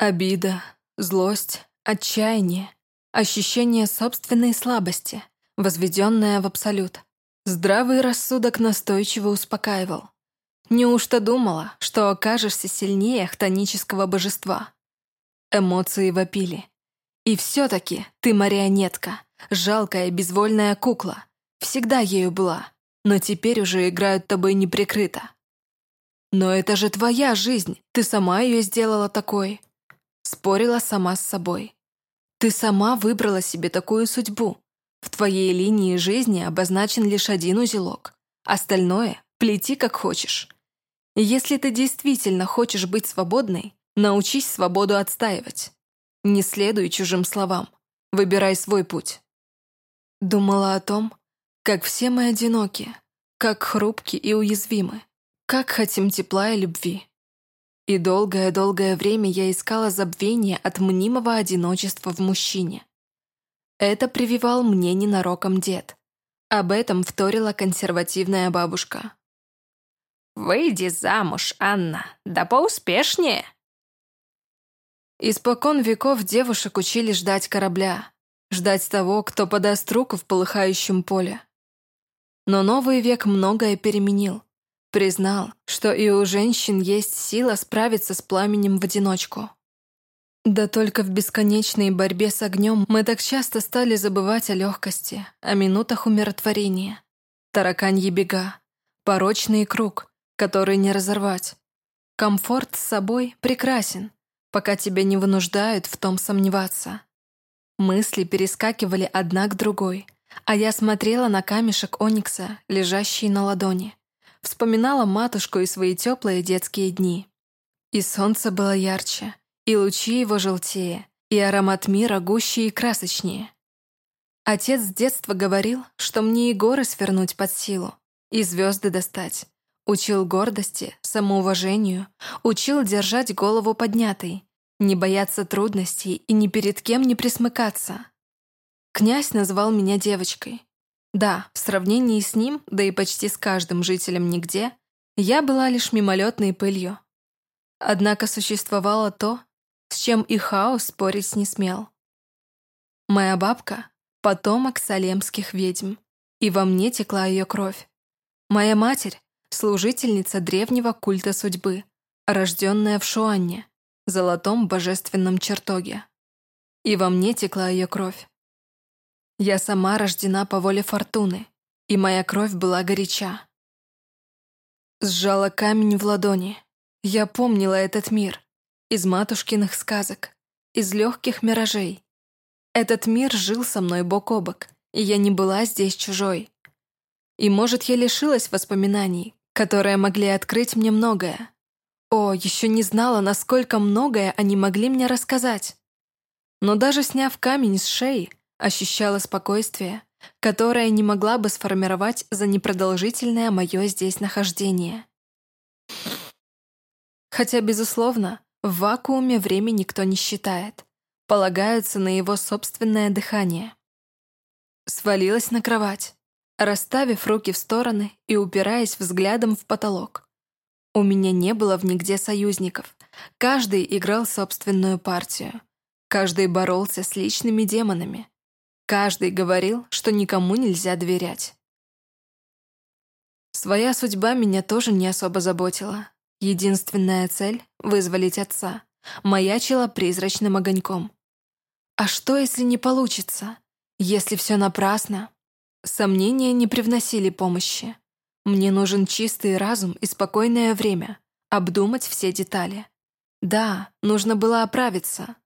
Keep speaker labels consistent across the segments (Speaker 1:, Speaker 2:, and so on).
Speaker 1: Обида, злость, отчаяние, ощущение собственной слабости, возведенное в абсолют. Здравый рассудок настойчиво успокаивал. Неужто думала, что окажешься сильнее хтонического божества? Эмоции вопили. И все-таки ты марионетка, жалкая безвольная кукла. Всегда ею была, но теперь уже играют тобой неприкрыто. Но это же твоя жизнь, ты сама ее сделала такой. Спорила сама с собой. Ты сама выбрала себе такую судьбу. В твоей линии жизни обозначен лишь один узелок. Остальное плети как хочешь. Если ты действительно хочешь быть свободной, научись свободу отстаивать. Не следуй чужим словам. Выбирай свой путь. Думала о том, как все мы одиноки, как хрупки и уязвимы, как хотим тепла и любви. И долгое-долгое время я искала забвение от мнимого одиночества в мужчине. Это прививал мне ненароком дед. Об этом вторила консервативная бабушка.
Speaker 2: «Выйди замуж, Анна, да поуспешнее!»
Speaker 1: Испокон веков девушек учили ждать корабля, ждать того, кто подаст руку в полыхающем поле. Но новый век многое переменил. Признал, что и у женщин есть сила справиться с пламенем в одиночку. Да только в бесконечной борьбе с огнем мы так часто стали забывать о легкости, о минутах умиротворения. Тараканьи бега, порочный круг, который не разорвать. Комфорт с собой прекрасен, пока тебя не вынуждают в том сомневаться. Мысли перескакивали одна к другой, а я смотрела на камешек оникса, лежащий на ладони. Вспоминала матушку и свои теплые детские дни. И солнце было ярче, и лучи его желтее, и аромат мира гуще и красочнее. Отец с детства говорил, что мне и горы свернуть под силу, и звезды достать. Учил гордости, самоуважению, учил держать голову поднятой, не бояться трудностей и ни перед кем не присмыкаться. Князь назвал меня девочкой, да, в сравнении с ним, да и почти с каждым жителем нигде, я была лишь мимолетной пылью. Однако существовало то, с чем и хаос спорить не смел. Моя бабка — потомок салемских ведьм, и во мне текла ее кровь. Моя матерь — служительница древнего культа судьбы, рожденная в Шуанне, золотом божественном чертоге. И во мне текла ее кровь. Я сама рождена по воле фортуны, и моя кровь была горяча. Сжала камень в ладони. Я помнила этот мир. Из матушкиных сказок, из легких миражей. Этот мир жил со мной бок о бок, и я не была здесь чужой. И, может, я лишилась воспоминаний, которые могли открыть мне многое. О, еще не знала, насколько многое они могли мне рассказать. Но даже сняв камень с шеи, ощущала спокойствие, которое не могла бы сформировать за непродолжительное мое здесь нахождение. Хотя, безусловно, в вакууме время никто не считает, полагаются на его собственное дыхание. Свалилась на кровать, расставив руки в стороны и упираясь взглядом в потолок. У меня не было в нигде союзников, каждый играл собственную партию, каждый боролся с личными демонами, Каждый говорил, что никому нельзя доверять. Своя судьба меня тоже не особо заботила. Единственная цель — вызволить отца. Маячила призрачным огоньком. А что, если не получится? Если все напрасно? Сомнения не привносили помощи. Мне нужен чистый разум и спокойное время, обдумать все детали. Да, нужно было оправиться,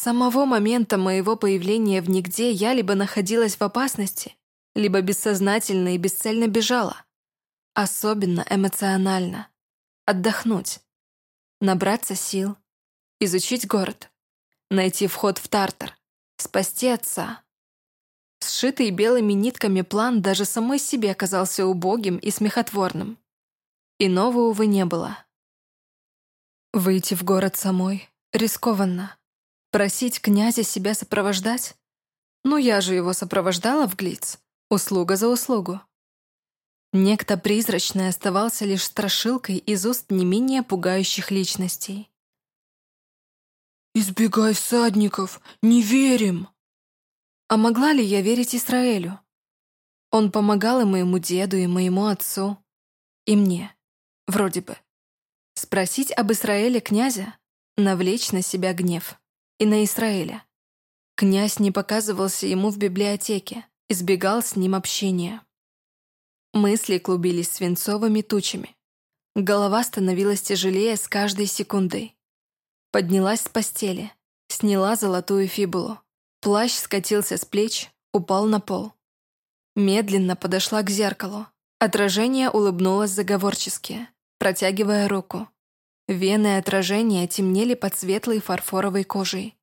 Speaker 1: самого момента моего появления в нигде я либо находилась в опасности, либо бессознательно и бесцельно бежала. Особенно эмоционально. Отдохнуть. Набраться сил. Изучить город. Найти вход в Тартар. Спасти отца. Сшитый белыми нитками план даже самой себе оказался убогим и смехотворным. Иного, увы, не было. Выйти в город самой рискованно. Просить князя себя сопровождать? Ну, я же его сопровождала в Глиц. Услуга за услугу. Некто призрачный оставался лишь страшилкой из уст не менее пугающих личностей. «Избегай всадников! Не верим!» А могла ли я верить Израилю? Он помогал и моему деду, и моему отцу, и мне, вроде бы. Спросить об Израиле князя, навлечь на себя гнев. И на Израиля. Князь не показывался ему в библиотеке, избегал с ним общения. Мысли клубились свинцовыми тучами. Голова становилась тяжелее с каждой секундой. Поднялась с постели, сняла золотую фибулу. Плащ скатился с плеч, упал на пол. Медленно подошла к зеркалу. Отражение улыбнулось заговорчески, протягивая руку. Вены отражения темнели под светлой фарфоровой кожей.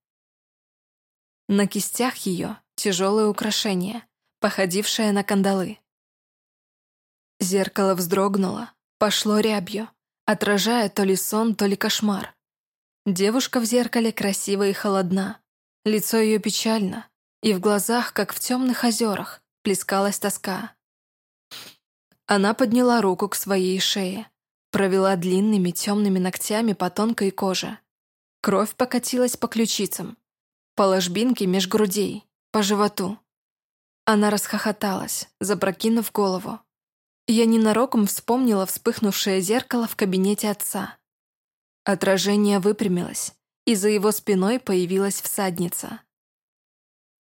Speaker 1: На кистях ее тяжелое украшение, походившее на кандалы. Зеркало вздрогнуло, пошло рябью, отражая то ли сон, то ли кошмар. Девушка в зеркале красива и холодна, лицо ее печально, и в глазах, как в темных озерах, плескалась тоска. Она подняла руку к своей шее, провела длинными темными ногтями по тонкой коже. Кровь покатилась по ключицам, по ложбинке меж грудей, по животу. Она расхохоталась, запрокинув голову. Я ненароком вспомнила вспыхнувшее зеркало в кабинете отца. Отражение выпрямилось, и за его спиной появилась всадница.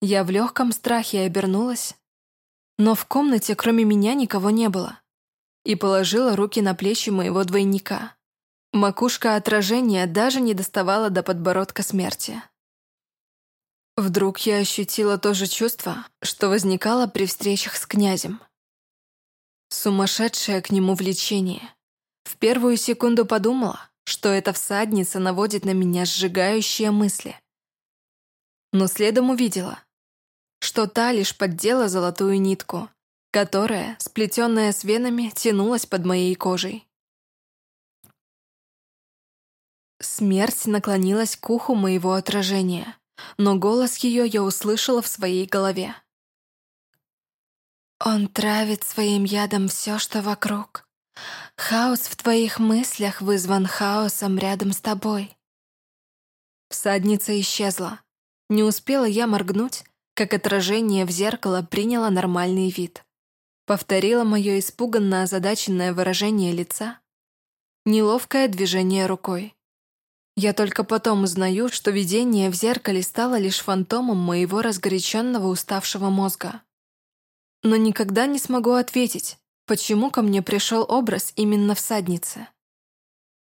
Speaker 1: Я в легком страхе обернулась, но в комнате кроме меня никого не было, и положила руки на плечи моего двойника. Макушка отражения даже не доставала до подбородка смерти. Вдруг я ощутила то же чувство, что возникало при встречах с князем. Сумасшедшее к нему влечение. В первую секунду подумала, что эта всадница наводит на меня сжигающие мысли. Но следом увидела, что та лишь поддела золотую нитку, которая, сплетенная с венами, тянулась под моей кожей. Смерть наклонилась к уху моего отражения, но голос ее я услышала в своей голове. Он травит своим ядом все, что вокруг. Хаос в твоих мыслях вызван хаосом рядом с тобой. Всадница исчезла. Не успела я моргнуть, как отражение в зеркало приняло нормальный вид. Повторила мое испуганно озадаченное выражение лица. Неловкое движение рукой. Я только потом узнаю, что видение в зеркале стало лишь фантомом моего разгоряченного уставшего мозга но никогда не смогу ответить, почему ко мне пришел образ именно всадницы.